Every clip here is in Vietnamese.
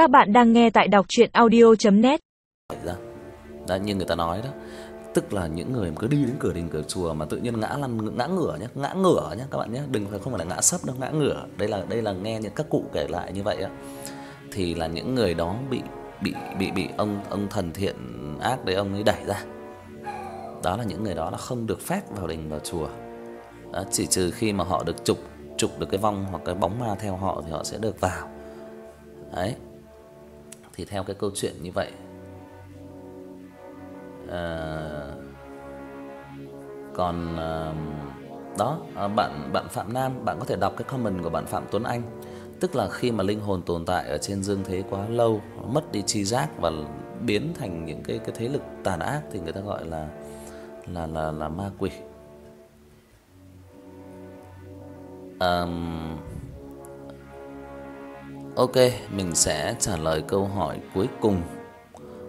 Các bạn đang nghe tại đọc audio net ra. Đó như người ta nói đó, tức là những người mà cứ đi đến cửa đình cửa chùa mà tự nhiên ngã lăn ngã ngửa nhá, ngã ngửa nhá các bạn nhé, đừng phải không phải là ngã sấp đâu, ngã ngửa. Đây là đây là nghe những các cụ kể lại như vậy á. Thì là những người đó bị bị bị bị ông ông thần thiện ác đấy ông ấy đẩy ra. Đó là những người đó là không được phép vào đình vào chùa. Đó, chỉ trừ khi mà họ được trục trục được cái vong hoặc cái bóng ma theo họ thì họ sẽ được vào. Đấy. Thì theo cái câu chuyện như vậy. À còn à, đó, à, bạn bạn Phạm Nam, bạn có thể đọc cái comment của bạn Phạm Tuấn Anh. Tức là khi mà linh hồn tồn tại ở trên dương thế quá lâu, mất đi tri giác và biến thành những cái cái thế lực tàn ác thì người ta gọi là là là là ma quỷ. Ờm Ok, mình sẽ trả lời câu hỏi cuối cùng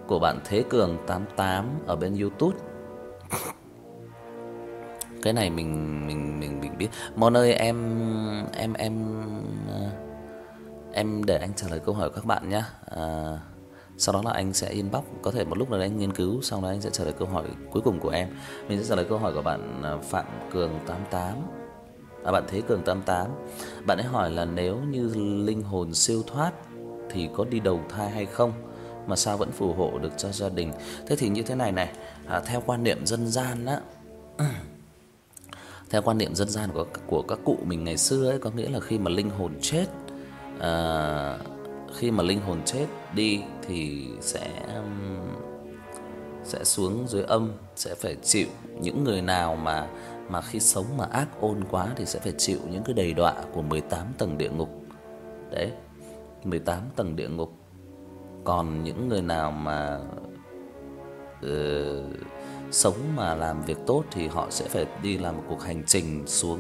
của bạn Thế Cường 88 ở bên YouTube. Cái này mình mình mình mình biết. Mon ơi em em em em để anh trả lời câu hỏi của các bạn nhé. À, sau đó là anh sẽ inbox, có thể một lúc nào đấy anh nghiên cứu xong đó anh sẽ trả lời câu hỏi cuối cùng của em. Mình sẽ trả lời câu hỏi của bạn à, Phạm Cường 88. À bạn Thế Cường 88. Bạn ấy hỏi là nếu như linh hồn siêu thoát thì có đi đầu thai hay không mà sao vẫn phù hộ được cho gia đình. Thế thì như thế này này, à, theo quan niệm dân gian á theo quan niệm dân gian của của các cụ mình ngày xưa ấy có nghĩa là khi mà linh hồn chết à, khi mà linh hồn chết đi thì sẽ sẽ xuống dưới âm, sẽ phải chịu những người nào mà mà khi sống mà ác ôn quá thì sẽ phải chịu những cái đầy đọa của 18 tầng địa ngục. Đấy. 18 tầng địa ngục. Còn những người nào mà ờ sống mà làm việc tốt thì họ sẽ phải đi làm một cuộc hành trình xuống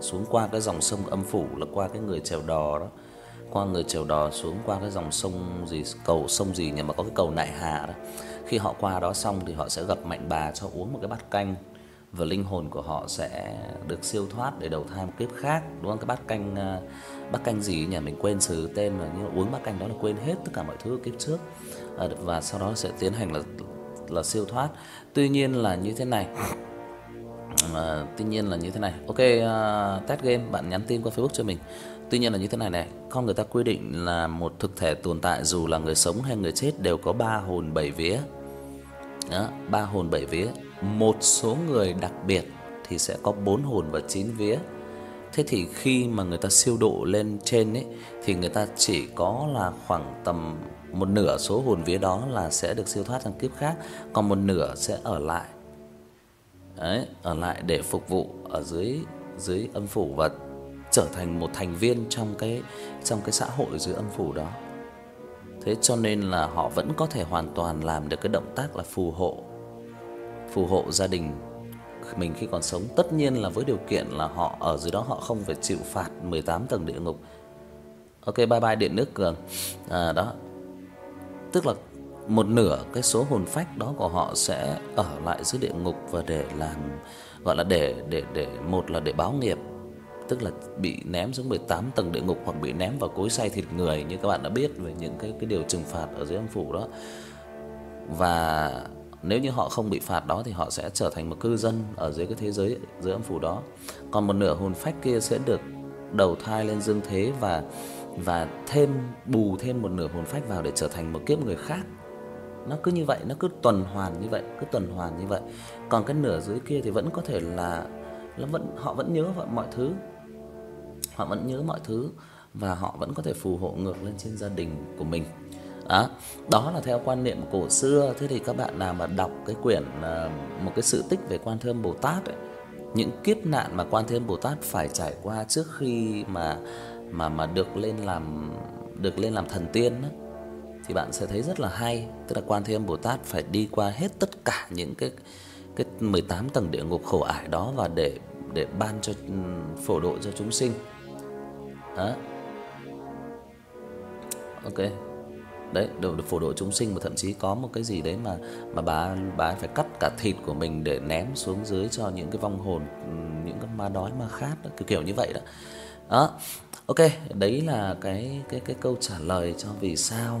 xuống qua cái dòng sông âm phủ là qua cái người chèo đò đó. Qua người chèo đò xuống qua cái dòng sông gì cầu sông gì nhưng mà có cái cầu Nại Hà đó. Khi họ qua đó xong thì họ sẽ gặp mạnh bà cho uống một cái bát canh và linh hồn của họ sẽ được siêu thoát để đầu thai một kiếp khác, đúng không? Cái bát canh à, bát canh gì nhỉ, mình quên sử tên rồi nhưng uống bát canh đó là quên hết tất cả mọi thứ kiếp trước. À, và sau đó sẽ tiến hành là là siêu thoát. Tuy nhiên là như thế này. À, tuy nhiên là như thế này. Ok à, uh, Test Game bạn nhắn tin qua Facebook cho mình. Tuy nhiên là như thế này này, con người ta quy định là một thực thể tồn tại dù là người sống hay người chết đều có ba hồn bảy vía. Đó, ba hồn bảy vía. Một số người đặc biệt thì sẽ có bốn hồn và chín vía. Thế thì khi mà người ta siêu độ lên trên ấy thì người ta chỉ có là khoảng tầm một nửa số hồn vía đó là sẽ được siêu thoát sang kiếp khác, còn một nửa sẽ ở lại. Đấy, ở lại để phục vụ ở dưới dưới âm phủ và trở thành một thành viên trong cái trong cái xã hội dưới âm phủ đó. Thế cho nên là họ vẫn có thể hoàn toàn làm được cái động tác là phù hộ phù hộ gia đình mình khi còn sống, tất nhiên là với điều kiện là họ ở dưới đó họ không phải chịu phạt 18 tầng địa ngục. Ok bye bye điện nước cường. À đó. Tức là một nửa cái số hồn phách đó của họ sẽ ở lại dưới địa ngục và để làm gọi là để để để một là để báo nghiệp, tức là bị ném xuống 18 tầng địa ngục hoặc bị ném vào cối xay thịt người như các bạn đã biết về những cái cái điều trừng phạt ở dưới âm phủ đó. Và nếu như họ không bị phạt đó thì họ sẽ trở thành một cư dân ở dưới cái thế giới dưới âm phủ đó. Còn một nửa hồn phách kia sẽ được đầu thai lên dương thế và và thêm bù thêm một nửa hồn phách vào để trở thành một kiếp người khác. Nó cứ như vậy, nó cứ tuần hoàn như vậy, cứ tuần hoàn như vậy. Còn cái nửa dưới kia thì vẫn có thể là nó vẫn họ vẫn nhớ mọi thứ. Họ vẫn nhớ mọi thứ và họ vẫn có thể phù hộ ngược lên trên gia đình của mình. Đó, đó là theo quan niệm cổ xưa. Thế thì các bạn nào mà đọc cái quyển ờ, một cái sự tích về Quan Thế Âm Bồ Tát ấy, những kiếp nạn mà Quan Thế Âm Bồ Tát phải trải qua trước khi mà mà mà được lên làm được lên làm thần tiên đó, thì bạn sẽ thấy rất là hay, tức là Quan Thế Âm Bồ Tát phải đi qua hết tất cả những cái cái 18 tầng địa ngục khổ ải đó và để để ban cho ừ, phổ độ cho chúng sinh. Đó. Ok đấy đều được phổ độ chúng sinh và thậm chí có một cái gì đấy mà mà bà bà phải cắt cả thịt của mình để ném xuống dưới cho những cái vong hồn ừ, những cái ma đói ma khát đó, kiểu kiểu như vậy đó. Đó. Ok, đấy là cái cái cái câu trả lời cho vì sao